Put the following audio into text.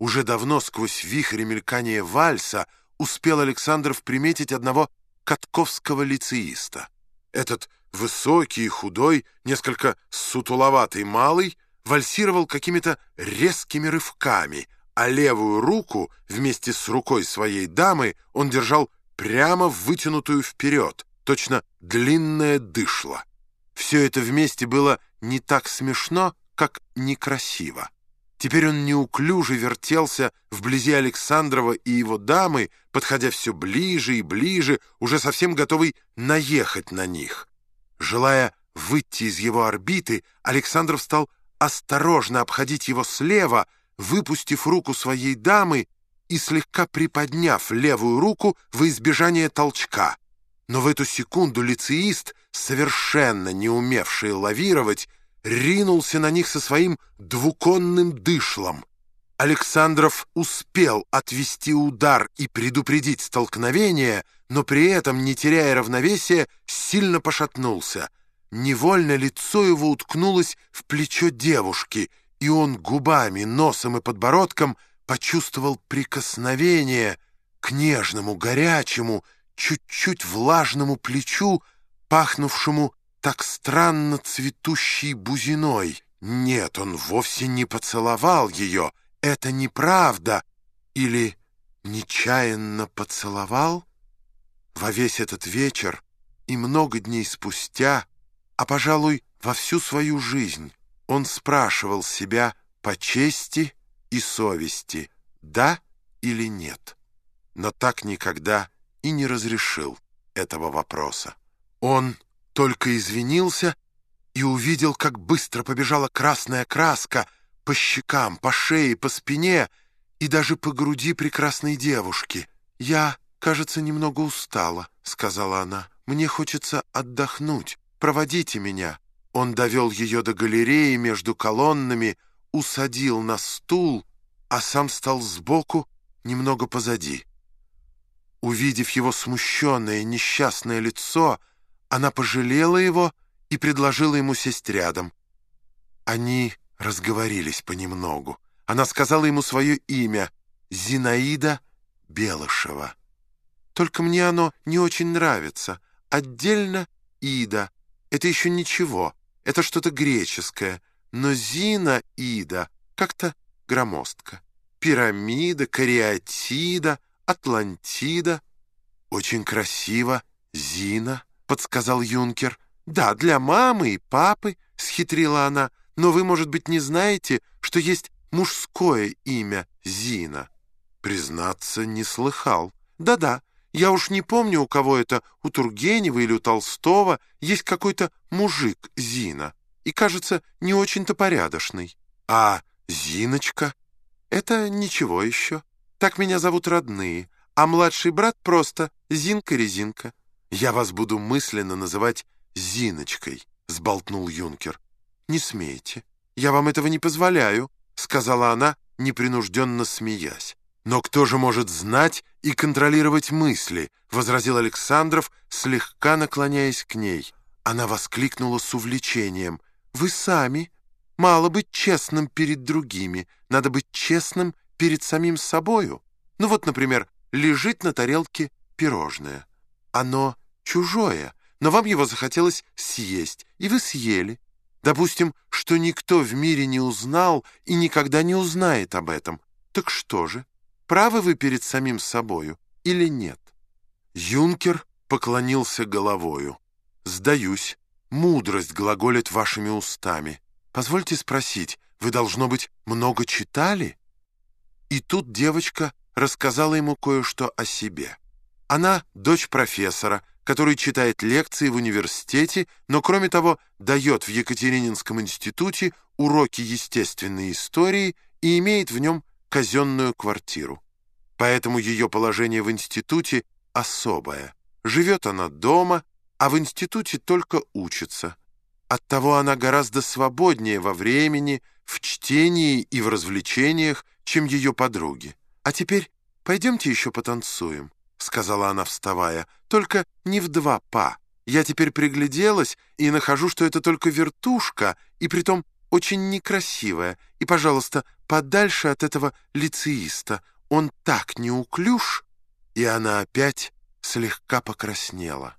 Уже давно сквозь вихрь мелькания вальса успел Александров приметить одного катковского лицеиста. Этот высокий и худой, несколько сутуловатый малый, вальсировал какими-то резкими рывками, а левую руку вместе с рукой своей дамы он держал прямо вытянутую вперед, точно длинное дышло. Все это вместе было не так смешно, как некрасиво. Теперь он неуклюже вертелся вблизи Александрова и его дамы, подходя все ближе и ближе, уже совсем готовый наехать на них. Желая выйти из его орбиты, Александров стал осторожно обходить его слева, выпустив руку своей дамы и слегка приподняв левую руку во избежание толчка. Но в эту секунду лицеист, совершенно не умевший лавировать, ринулся на них со своим двуконным дышлом. Александров успел отвести удар и предупредить столкновение, но при этом, не теряя равновесия, сильно пошатнулся. Невольно лицо его уткнулось в плечо девушки, и он губами, носом и подбородком почувствовал прикосновение к нежному, горячему, чуть-чуть влажному плечу, пахнувшему так странно цветущей бузиной. Нет, он вовсе не поцеловал ее. Это неправда. Или нечаянно поцеловал? Во весь этот вечер и много дней спустя, а, пожалуй, во всю свою жизнь, он спрашивал себя по чести и совести, да или нет. Но так никогда и не разрешил этого вопроса. Он только извинился и увидел, как быстро побежала красная краска по щекам, по шее, по спине и даже по груди прекрасной девушки. «Я, кажется, немного устала», — сказала она. «Мне хочется отдохнуть. Проводите меня». Он довел ее до галереи между колоннами, усадил на стул, а сам стал сбоку, немного позади. Увидев его смущенное, несчастное лицо, она пожалела его и предложила ему сесть рядом. Они разговорились понемногу. Она сказала ему свое имя — Зинаида Белышева. «Только мне оно не очень нравится. Отдельно Ида. Это еще ничего. Это что-то греческое. Но Зина Ида как-то громоздко. Пирамида, кариатида, Атлантида. Очень красиво. Зина» подсказал юнкер. «Да, для мамы и папы», — схитрила она. «Но вы, может быть, не знаете, что есть мужское имя Зина?» Признаться, не слыхал. «Да-да, я уж не помню, у кого это, у Тургенева или у Толстого, есть какой-то мужик Зина. И, кажется, не очень-то порядочный. А Зиночка? Это ничего еще. Так меня зовут родные, а младший брат просто Зинка-резинка. «Я вас буду мысленно называть Зиночкой», — сболтнул юнкер. «Не смейте. Я вам этого не позволяю», — сказала она, непринужденно смеясь. «Но кто же может знать и контролировать мысли?» — возразил Александров, слегка наклоняясь к ней. Она воскликнула с увлечением. «Вы сами. Мало быть честным перед другими. Надо быть честным перед самим собою. Ну вот, например, лежит на тарелке пирожное. Оно чужое, но вам его захотелось съесть, и вы съели. Допустим, что никто в мире не узнал и никогда не узнает об этом. Так что же, правы вы перед самим собою или нет? Юнкер поклонился головою. «Сдаюсь, мудрость глаголит вашими устами. Позвольте спросить, вы, должно быть, много читали?» И тут девочка рассказала ему кое-что о себе. Она дочь профессора, который читает лекции в университете, но, кроме того, дает в Екатерининском институте уроки естественной истории и имеет в нем казенную квартиру. Поэтому ее положение в институте особое. Живет она дома, а в институте только учится. Оттого она гораздо свободнее во времени, в чтении и в развлечениях, чем ее подруги. А теперь пойдемте еще потанцуем. —— сказала она, вставая, — «только не в два па. Я теперь пригляделась и нахожу, что это только вертушка, и притом очень некрасивая. И, пожалуйста, подальше от этого лицеиста. Он так неуклюж!» И она опять слегка покраснела.